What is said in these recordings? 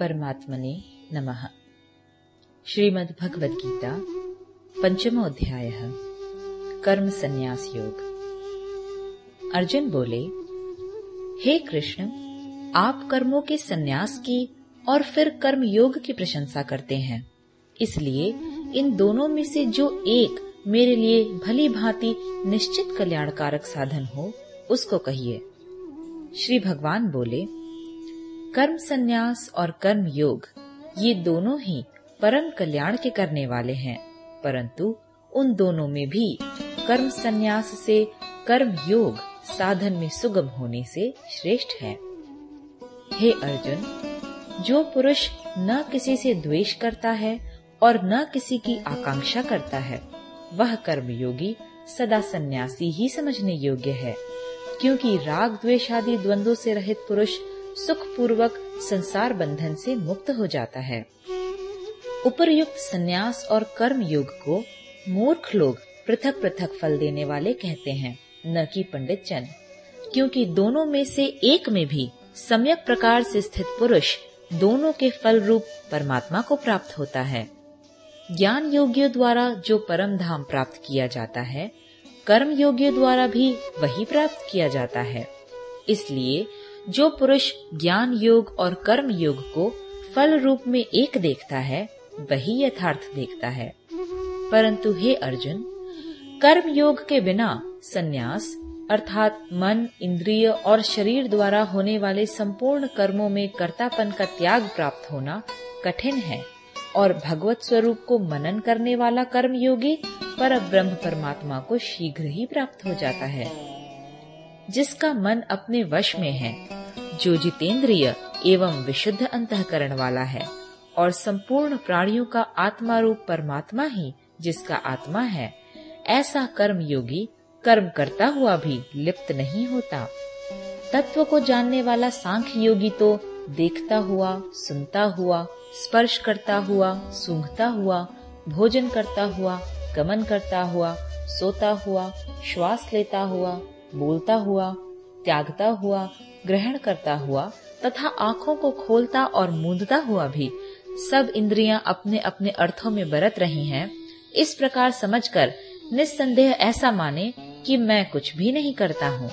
परमात्मने नमः। श्रीमद् भगवद गीता पंचमोध्याय कर्म संन्यास योग। अर्जुन बोले, हे कृष्ण, आप कर्मों के संन्यास की और फिर कर्म योग की प्रशंसा करते हैं। इसलिए इन दोनों में से जो एक मेरे लिए भली भांति निश्चित कल्याणकारक साधन हो, उसको कहिए। श्री भगवान बोले कर्म संन्यास और कर्म योग ये दोनों ही परम कल्याण के करने वाले हैं। परंतु उन दोनों में भी कर्म संन्यास से कर्म योग साधन में सुगम होने से श्रेष्ठ है। हे अर्जुन, जो पुरुष न किसी से द्वेष करता है और न किसी की आकांक्षा करता है, वह कर्म योगी सदा सन्यासी ही समझने योग्य है, क्योंकि राग द्वेष आदि द्वंद्वों से रहित पुरुष सुख पूर्वक संसार बंधन से मुक्त हो जाता है। उपरयुक्त संन्यास और कर्म योग को मूर्ख लोग पृथक पृथक फल देने वाले कहते हैं, न कि पंडित जन। क्योंकि दोनों में से एक में भी सम्यक प्रकार से स्थित पुरुष दोनों के फल रूप परमात्मा को प्राप्त होता है। ज्ञान योगियों द्वारा जो परम धाम प्राप्त किया जाता है, कर्म योगियों द्वारा भी वही प्राप्त किया जाता है। इसलिए जो पुरुष ज्ञान योग और कर्म योग को फल रूप में एक देखता है, वही यथार्थ देखता है। परंतु हे अर्जुन, कर्म योग के बिना संन्यास, अर्थात मन, इंद्रिय और शरीर द्वारा होने वाले संपूर्ण कर्मों में कर्तापन का त्याग प्राप्त होना कठिन है और भगवत स्वरूप को मनन करने वाला कर्म योगी पर ब्रह्म परमात्मा को शीघ्र ही प्राप्त हो जाता है। जिसका मन अपने वश में है, जो जितेंद्रिय एवं विशुद्ध अंतकरण वाला है, और संपूर्ण प्राणियों का आत्मा रूप परमात्मा ही जिसका आत्मा है, ऐसा कर्म योगी, कर्म करता हुआ भी लिप्त नहीं होता। तत्व को जानने वाला सांख्य योगी तो देखता हुआ, सुनता हुआ, स्पर्श करता हुआ, सूंघता हुआ, भोजन करता हुआ, गमन करता हुआ, सोता हुआ, श्वास लेता हुआ बोलता हुआ त्यागता हुआ ग्रहण करता हुआ तथा आँखों को खोलता और मूंदता हुआ भी सब इंद्रियाँ अपने अपने अर्थों में बरत रही हैं, इस प्रकार समझकर निस्संदेह ऐसा माने कि मैं कुछ भी नहीं करता हूँ।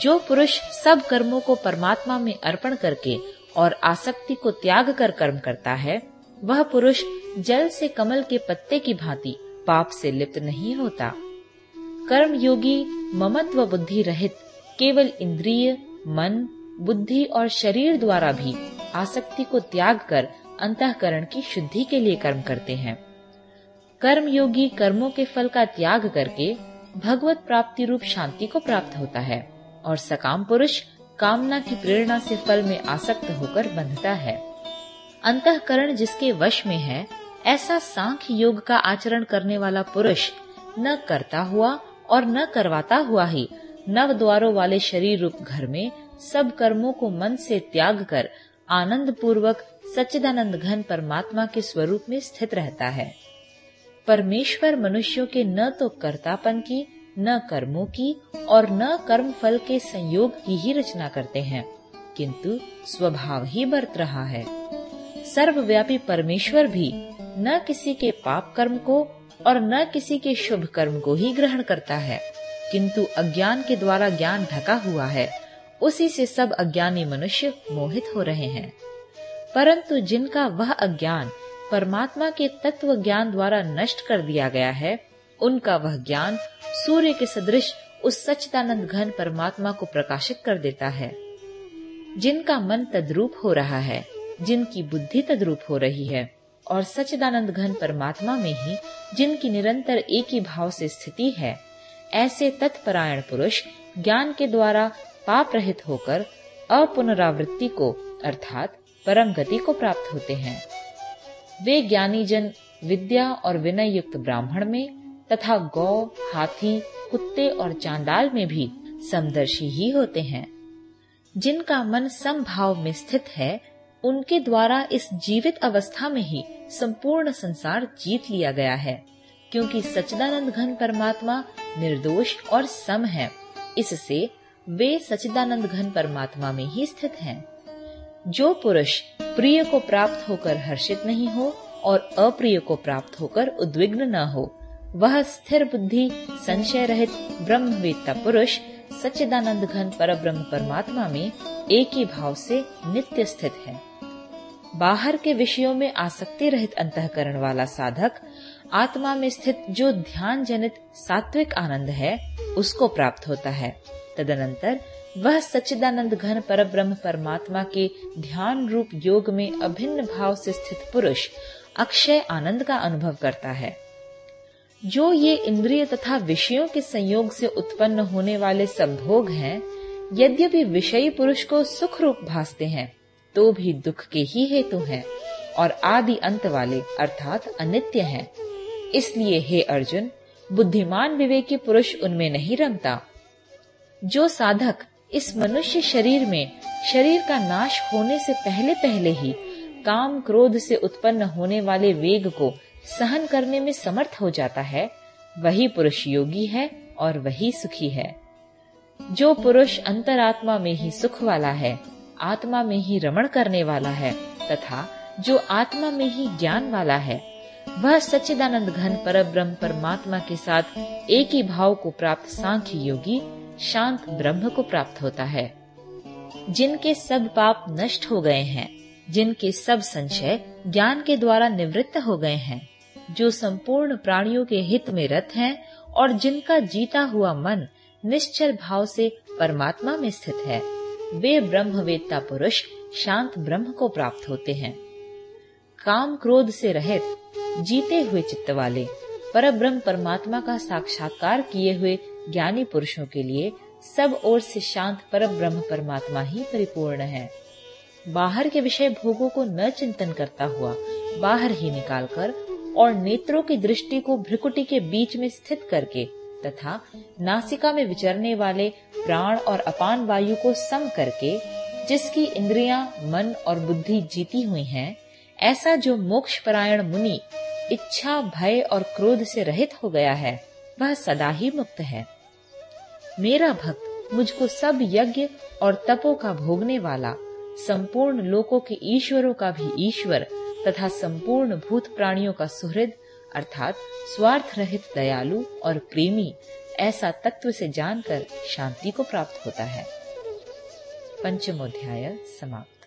जो पुरुष सब कर्मों को परमात्मा में अर्पण करके और आसक्ति को त्याग कर कर्म करता है वह पुरुष जल से कमल के पत्ते की भांति पाप से लिप्त नहीं होता। कर्म योगी ममत्व बुद्धि रहित केवल इंद्रिय, मन, बुद्धि और शरीर द्वारा भी आसक्ति को त्याग कर अंतकरण की शुद्धि के लिए कर्म करते हैं। कर्म योगी कर्मों के फल का त्याग करके भगवत प्राप्ति रूप शांति को प्राप्त होता है और सकाम पुरुष कामना की प्रेरणा से फल में आसक्त होकर बंधता है। अंतकरण जिसके वश में है, ऐसा सांख्य योग का आचरण करने वाला पुरुष न करता हुआ और न करवाता हुआ ही नव द्वारों वाले शरीर रूप घर में सब कर्मों को मन से त्याग कर आनंद पूर्वक सच्चिदानंद घन परमात्मा के स्वरूप में स्थित रहता है। परमेश्वर मनुष्यों के न तो कर्तापन की, न कर्मों की और न कर्म फल के संयोग की ही रचना करते हैं, किंतु स्वभाव ही बरत रहा है। सर्वव्यापी परमेश्वर भी न किसी के पाप कर्म को और न किसी के शुभ कर्म को ही ग्रहण करता है। किंतु अज्ञान के द्वारा ज्ञान ढका हुआ है, उसी से सब अज्ञानी मनुष्य मोहित हो रहे हैं। परंतु जिनका वह अज्ञान परमात्मा के तत्व ज्ञान द्वारा नष्ट कर दिया गया है, उनका वह ज्ञान सूर्य के सदृश उस सच्चिदानंद घन परमात्मा को प्रकाशित कर देता है। जिनका मन तद्रूप हो रहा है, जिनकी बुद्धि तद्रूप हो रही है और सच्चिदानंद घन परमात्मा में ही जिनकी निरंतर एक ही भाव से स्थिति है, ऐसे तत्परायण पुरुष ज्ञान के द्वारा पाप रहित होकर अपुनरावृत्ति को, अर्थात परम गति को प्राप्त होते हैं। वे ज्ञानी जन विद्या और विनय युक्त ब्राह्मण में तथा गौ, हाथी, कुत्ते और चांडाल में भी समदर्शी ही होते हैं। जिनका मन समभाव में स्थित है, उनके द्वारा इस जीवित अवस्था में ही संपूर्ण संसार जीत लिया गया है, क्योंकि सचिदानंद घन परमात्मा निर्दोष और सम है इससे वे सचिदानंद घन परमात्मा में ही स्थित हैं। जो पुरुष प्रिय को प्राप्त होकर हर्षित नहीं हो और अप्रिय को प्राप्त होकर उद्विग्न न हो, वह स्थिर बुद्धि, संशय रहित ब्रह्मवेत्ता पुरुष सच्चिदानंद घन पर ब्रह्म परमात्मा में एक ही भाव से नित्य स्थित है बाहर के विषयों में आसक्ति रहित अंतकरण वाला साधक आत्मा में स्थित जो ध्यान जनित सात्विक आनंद है उसको प्राप्त होता है। तदनंतर वह सच्चिदानंद घन पर ब्रह्म परमात्मा के ध्यान रूप योग में अभिन्न भाव से स्थित पुरुष अक्षय आनंद का अनुभव करता है। जो ये इंद्रिय तथा विषयों के संयोग से उत्पन्न होने वाले संभोग हैं, यद्यपि विषयी पुरुष को सुख रूप भासते हैं तो भी दुख के ही हेतु हैं, और आदि अंत वाले अर्थात अनित्य हैं। इसलिए हे अर्जुन, बुद्धिमान विवेकी पुरुष उनमें नहीं रमता। जो साधक इस मनुष्य शरीर में शरीर का नाश होने से पहले पहले ही काम क्रोध से उत्पन्न होने वाले वेग को सहन करने में समर्थ हो जाता है, वही पुरुष योगी है और वही सुखी है। जो पुरुष अंतरात्मा में ही सुख वाला है आत्मा में ही रमण करने वाला है तथा जो आत्मा में ही ज्ञान वाला है, वह सच्चिदानंद घन पर ब्रह्म परमात्मा के साथ एक ही भाव को प्राप्त सांख्य योगी, शांत ब्रह्म को प्राप्त होता है। जिनके सब पाप नष्ट हो गए हैं, जिनके सब संशय ज्ञान के द्वारा निवृत्त हो गए हैं, जो संपूर्ण प्राणियों के हित में रत हैं और जिनका जीता हुआ मन निश्चल भाव से परमात्मा में स्थित है। वे ब्रह्मवेत्ता पुरुष शांत ब्रह्म को प्राप्त होते हैं। काम क्रोध से रहित, जीते हुए चित्त वाले पर ब्रह्म परमात्मा का साक्षात्कार किए हुए ज्ञानी पुरुषों के लिए सब ओर से शांत पर ब्रह्म परमात्मा ही परिपूर्ण है। बाहर के विषय भोगों को न चिंतन करता हुआ बाहर ही निकालकर और नेत्रों की दृष्टि को भ्रिकुटी के बीच में स्थित करके तथा नासिका में विचरने वाले प्राण और अपान वायु को सम करके जिसकी इंद्रियाँ, मन और बुद्धि जीती हुई हैं, ऐसा जो मोक्ष परायण मुनि इच्छा भय और क्रोध से रहित हो गया है वह सदा ही मुक्त है। मेरा भक्त मुझको सब यज्ञ और तपो का भोगने वाला संपूर्ण लोकों के ईश्वरों का भी ईश्वर तथा संपूर्ण भूत प्राणियों का सुहृद अर्थात स्वार्थ रहित दयालु और प्रेमी ऐसा तत्व से जानकर शांति को प्राप्त होता है। पंचमोध्याय समाप्त।